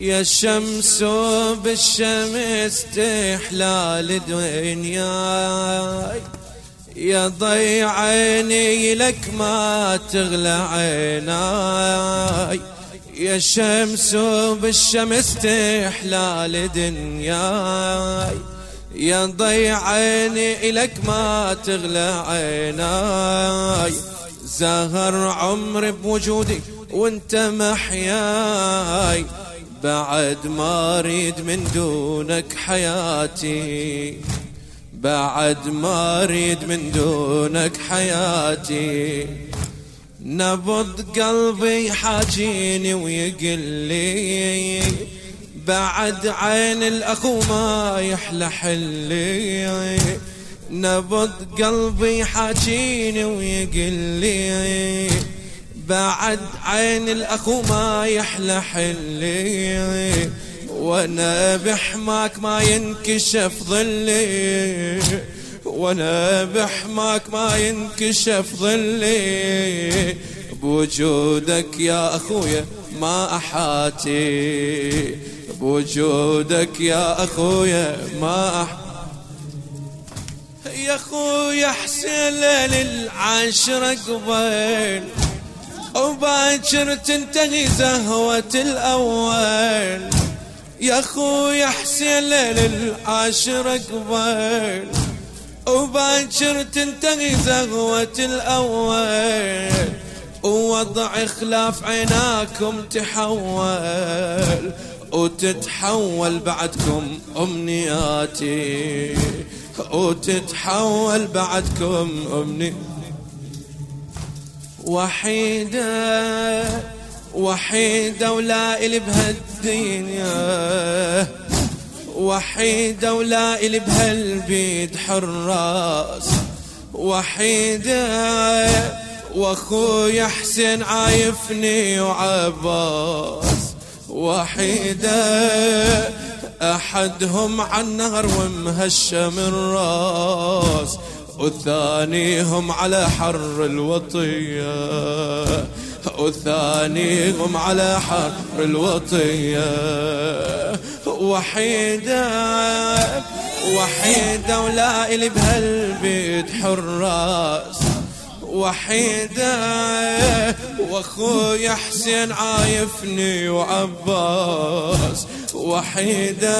يا الشمس بالشمس تحلى دنياي يا ضي عيني لك ما تغلى عيناي. يا الشمس بالشمس تحلى دنياي يا ضي عيني لك ما تغلى عيناي. زهر عمري بوجودي وانت محياي. بعد ما أريد من دونك حياتي بعد ما أريد من دونك حياتي. نبض قلبي حاجيني ويقل لي بعد عين الأخو ما يحلى حلي نبض قلبي حاجيني ويقل لي. بعد عين الأخو ما يحلى حلي وأنا بحماك ما ينكشف ظلي. وأنا بحماك ما ينكشف ظلي. بوجودك يا أخويا ما أحاتي. بوجودك يا أخويا ما أح... يا أخويا حسين ليل العاشرة قبل وباكر تنتهي زهوة الأول. يا خويا حسين ليل العاشر قبل وباكر تنتهي زهوة الأول. ووضع خلاف عيناكم تحول. وتتحول بعدكم أمنياتي. وتتحول بعدكم أمنياتي. وحيدة وحيدة ولا إلي بهالدنيا وحيدة ولا إلي بهالبيت حراس. وحيدة واخويا حسين عايفني وعباس. وحيدة أحدهم عن نهر ومهشم الراس والثاني هم على حر الوطية. والثاني هم على حر الوطية. وحيدة وحيدة ولا إلي بهالبيت حراس. وحيدة واخويا حسين عايفني وعباس. وحيدة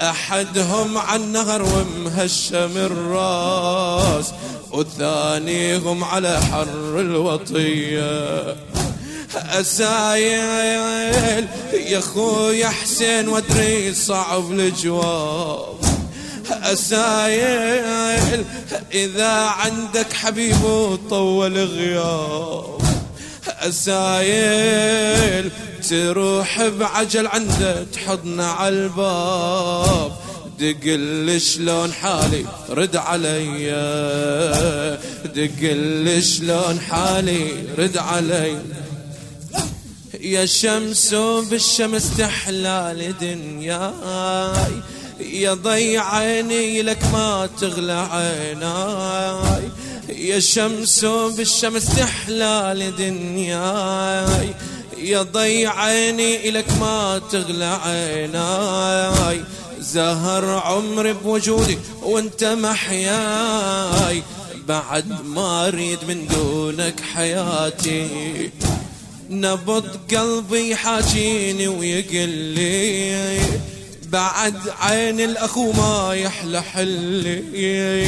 أحدهم عن نهر ومهشم الراس والثاني هم على حر الوطية. أسايل يا خويا حسين وادري صعب الجواب. أسايل إذا عندك حبيب وطول غياب. أسايل تروح بعجل عنده تحضنا على الباب. دق شلون حالي رد علي دق شلون حالي رد علي. يا شمس بالشمس تحلى لدنياي يا ضي عيني لك ما تغلى عيناي. يا شمس بالشمس تحلى لدنياي. يا ضي عيني إلك ما تغلى عيناي. زهر عمري بوجودي وانت محياي. بعد ما أريد من دونك حياتي. نبض قلبي حاجيني ويقل لي بعد عين الأخو ما يحلى حلي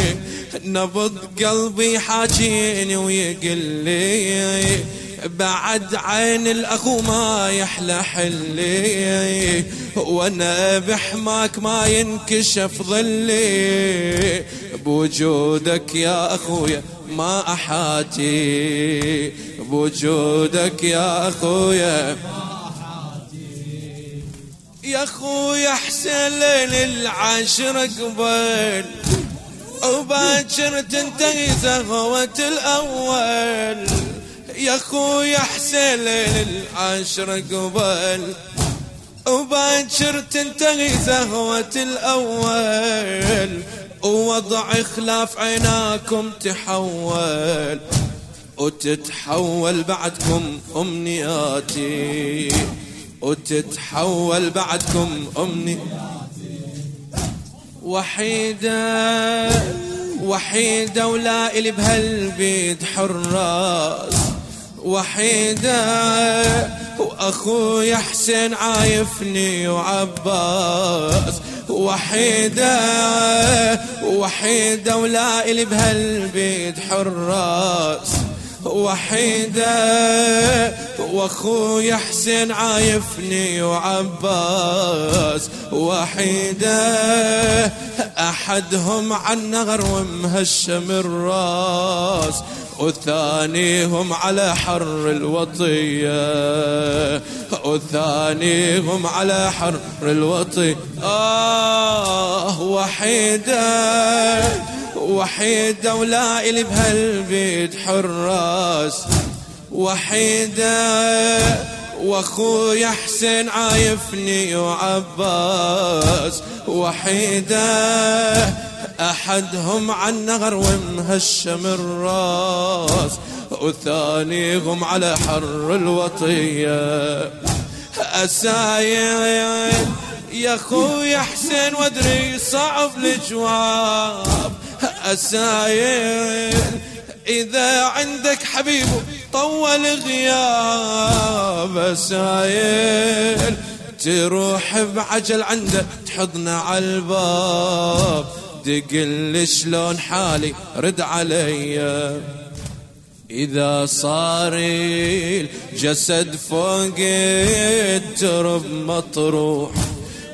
نبض قلبي حاجيني ويقل لي. بعد عين الأخو ما يحلى حلي وأنا بحماك ما ينكشف ظلي. بوجودك يا أخويا ما أحاتي. بوجودك يا أخويا يا اخويا حسين ليل العاشر قبل وباكر تنتهي زهوة الأول. يا خويا حسين ليل العاشر قبل وباكر تنتهي زهوة الأول. ووضع خلاف عيناكم تحول. وتتحول بعدكم أمنياتي. وتتحول بعدكم أمني. وحيدة وحيدة ولا إلي بهالبيت حراس. وحيدة وأخوي حسين عايفني وعباس. وحيدة وحيدة ولا إلي بهالبيت حراس. وحيدة واخوي حسين عايفني وعباس وحيدة أحدهم عن نغر ومهشم الراس وثانيهم على حر الوطية. وثانيهم على حر الوطية. آه وحيدة وحيدة ولا إلي بهالبيت حراس. وحيدة وأخوي حسين عايفني وعباس. وحيدة أحدهم عن نغر ومهشم الراس. وثانيهم على حر الوطية. أسايل يا خويا حسين وأدري صعب الجواب. أسايل إذا عندك حبيب طول غياب أسايل تروح بعجل عنده تحضنا على الباب. تقل شلون حالي رد علي. إذا صار الجسد فوق الترب مطروح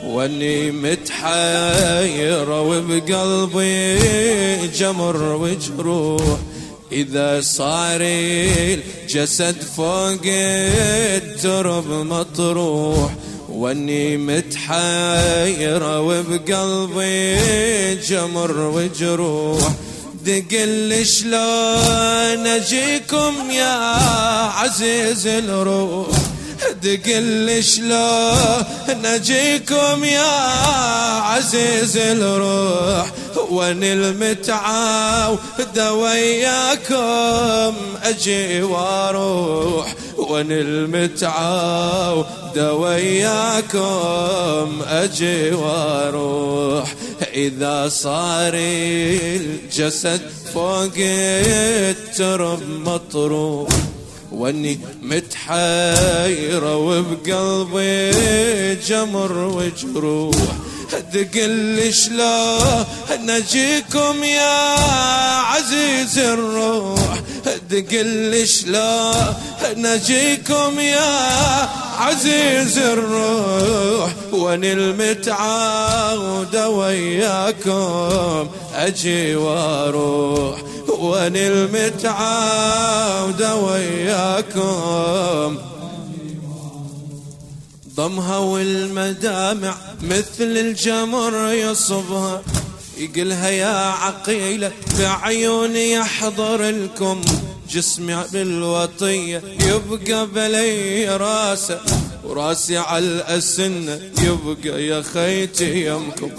وأني متحير وبقلبي جمر وجروح. إذا صار الجسد فوق الترب مطروح واني متحيرة وبقلبي جمر وجروح. دقل شلون أجيكم يا عزيز الروح؟ دقل شلون نجيكم يا عزيز الروح؟ وان المتعاو وياكم أجي وأروح. وان المتعاو وياكم أجي وأروح. اذا صار الجسد فوق الترب مطروح واني متحيرة وبقلبي جمر وجروح. تقل شلون نجيكم يا عزيز الروح؟ تقل شلون نجيكم يا عزيز الروح؟ وان المتعود وياكم أجي وأروح؟ وان المتعود وياكم ضمها والمدامع مثل الجمر يصبها. يقلها يا عقيلة بعيوني يحضر لكم. جسمي بالوطية يبقى بلي راسه. وراسي على الأسنة يبقى يا خيتي يمكم.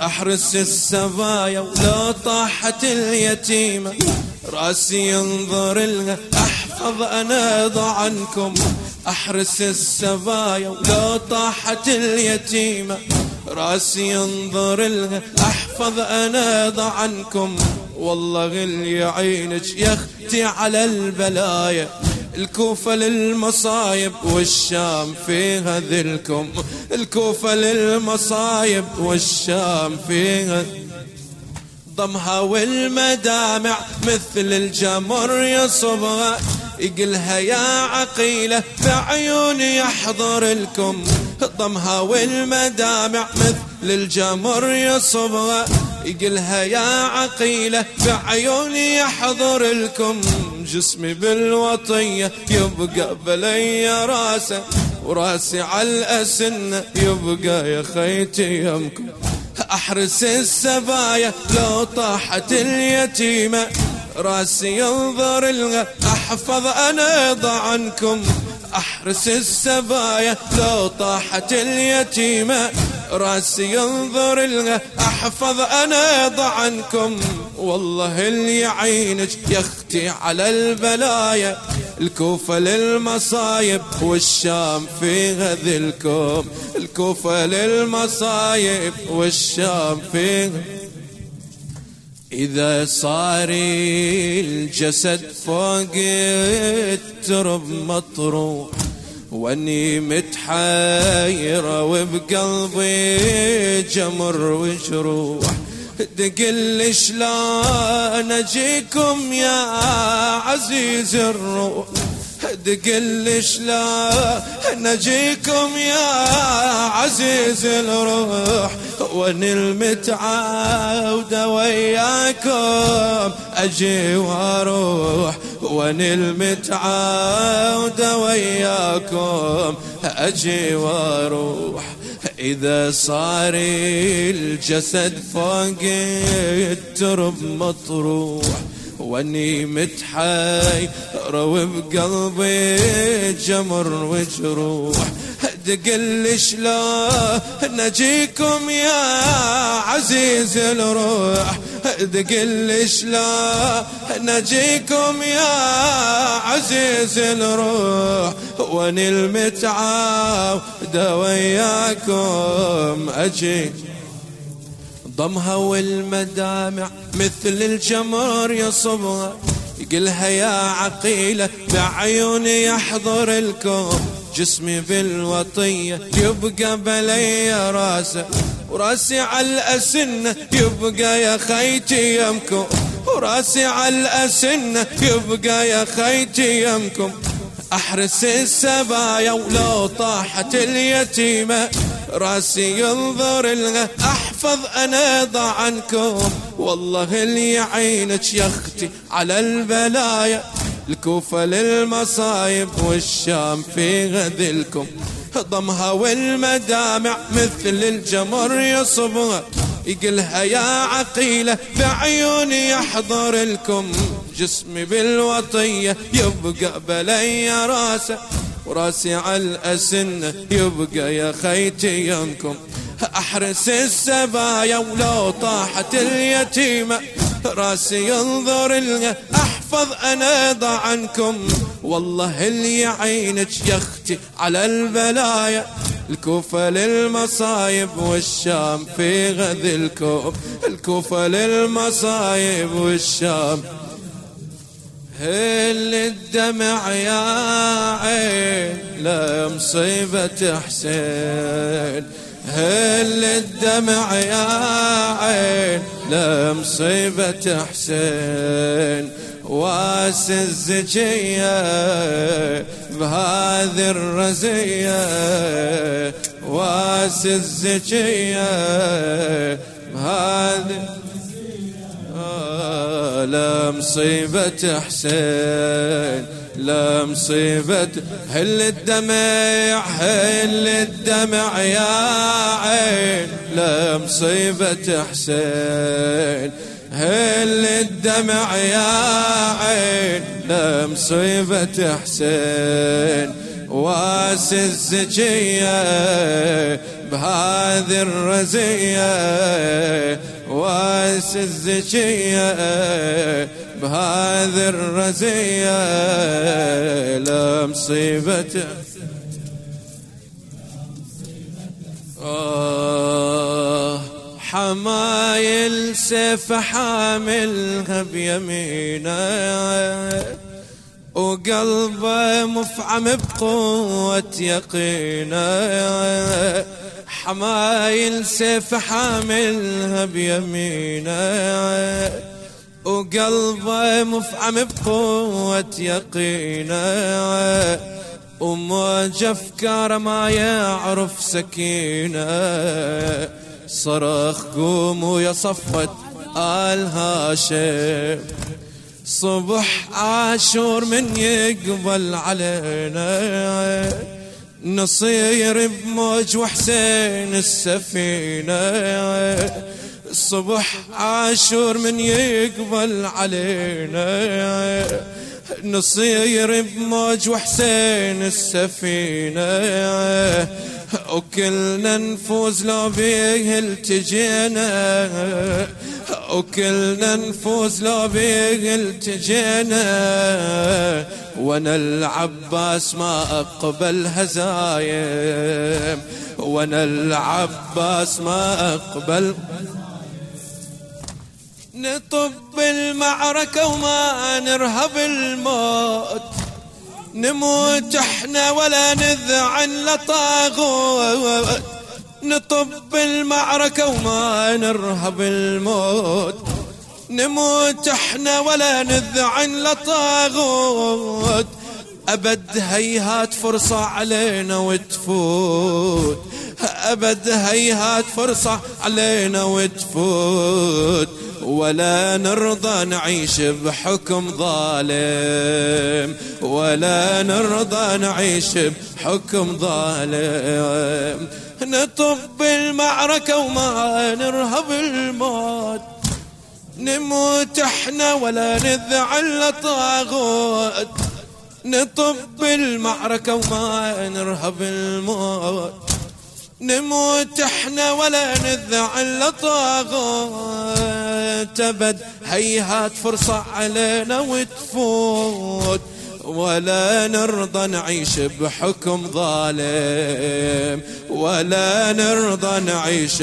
أحرس السبايا ولو طاحت اليتيمة. راسي ينظر لها أحفظ أنا عنكم أحرس السبايا ولو طاحت اليتيمة راسي ينظر لها أحفظ أنا عنكم والله غل يعينك يا أختي على البلايا. الكوفة للمصايب والشام فيها ذلكم. الكوفة للمصايب والشام فيها ضمها والمدامع مثل الجمر يصبغها يقلها يا عقيلة بعيوني يحضر لكم ضمها والمدامع مثل الجمر يصبغها يقلها يا عقيلة بعيوني يحضر لكم جسمي بالوطية يبقى بلي راسه وراسي على الأسنة يبقى يا خيتي يمكم أحرس السبايا لو طاحت اليتيمة. راسي ينظر لها أحفظ أنا عنكم أحرس السبايا لو طاحت اليتيمة. راسي ينظر لها أحفظ أنا عنكم والله اللي يعينك يا أختي على البلايا. الكوفة للمصايب والشام فيها ذلكم الكوفة للمصايب والشام فيها إذا صار الجسد فوق الترب مطروح وأني متحيرة وبقلبي جمر وجروح. تقل شلون أجيكم يا عزيز الروح. تقل شلون نجيكم يا عزيز الروح. وان المتعاودة وياكم؟ أجي وأروح. وان المتعاودة وياكم؟ أجي وأروح. إذا صار الجسد فوق الترب مطروح. واني متحي رو بقلبي جمر وجروح. تقل شلون نجيكم يا عزيز الروح. تقل شلون نجيكم يا عزيز الروح. واني المتعاود وياكم أجي. ضمها والمدامع مثل الجمر يصبها. يقلها يا عقيلة بعيوني يحضر الكون. جسمي بالوطية يبقى بلي راسه. وراسي على الأسنة يبقى يا خيتي يمكم وراسي على الأسنة يبقى يا خيتي يمكم أحرس السبايا ولو طاحت اليتيمة. راسي ينظر لها أحفظ أنا عنكم والله اللي يعينك يا أختي على البلايا. الكوفة للمصايب والشام في غذلكم ضمها والمدامع مثل الجمر يصبها يقلها يا عقيلة بعيوني يحضر لكم. جسمي بالوطية يبقى بلي راسة. وراسي على الأسنة يبقى يا خيتي يمكم أحرس السبايا ولو طاحت اليتيمة. راسي ينظر لها أحفظ أنا عنكم. والله اللي عينك يا أختي على البلايا. الكوفة للمصايب والشام في غذلكم. الكوفة للمصايب والشام هل الدمع يا عين لا مصيبة حسين؟ هل الدمع يا عين لا مصيبة حسين؟ واس الزكية بهذه الرزية واس الزكية بهذه لا مصيبة حسين لا مصيبة هل الدمع هل الدمع يا عين؟ لا مصيبة حسين هل الدمع يا عين؟ لا مصيبة حسين واس الزكية بهذه الرزية وأس الزكية بهذه الرزية لا مصيبة. آه حمايل سيف حاملها بيمينه وقلبه مفعم بقوة يقينه. حمايل سيف حاملها بيمينه وقلبه مفعم بقوة يقينه وموج افكار ما يعرف سكينة صرخ قوموا يا صفوة آل هاشم. صبح عاشور من يقبل علينا. نصير بموج وحسين السفينة. الصبح عاشور من يقبل علينا. نصير بموج وحسين السفينة. وكلنا نفوز لو بيه التجينا وكلنا نفوز لو بيه التجينا. وأنا العباس ما اقبل هزايم. وأنا العباس ما اقبل. نطب المعركة وما نرهب الموت. نموت إحنا ولا نذعن لطاغوت نطب المعركة وما نرهب الموت. نموت إحنا ولا نذعن لطاغوت أبد هيهات فرصة علينا وتفوت. أبد هيهات فرصة علينا وتفوت. ولا نرضى نعيش بحكم ظالم. ولا نرضى نعيش بحكم ظالم. نطب المعركة وما نرهب الموت. نموت إحنا ولا نذعل طاغوت نطب المعركة وما نرهب الموت. نموت إحنا ولا نذعل طاغوت أبد هيهات فرصة علينا وتفوت. ولا نرضى نعيش بحكم ظالم. ولا نرضى نعيش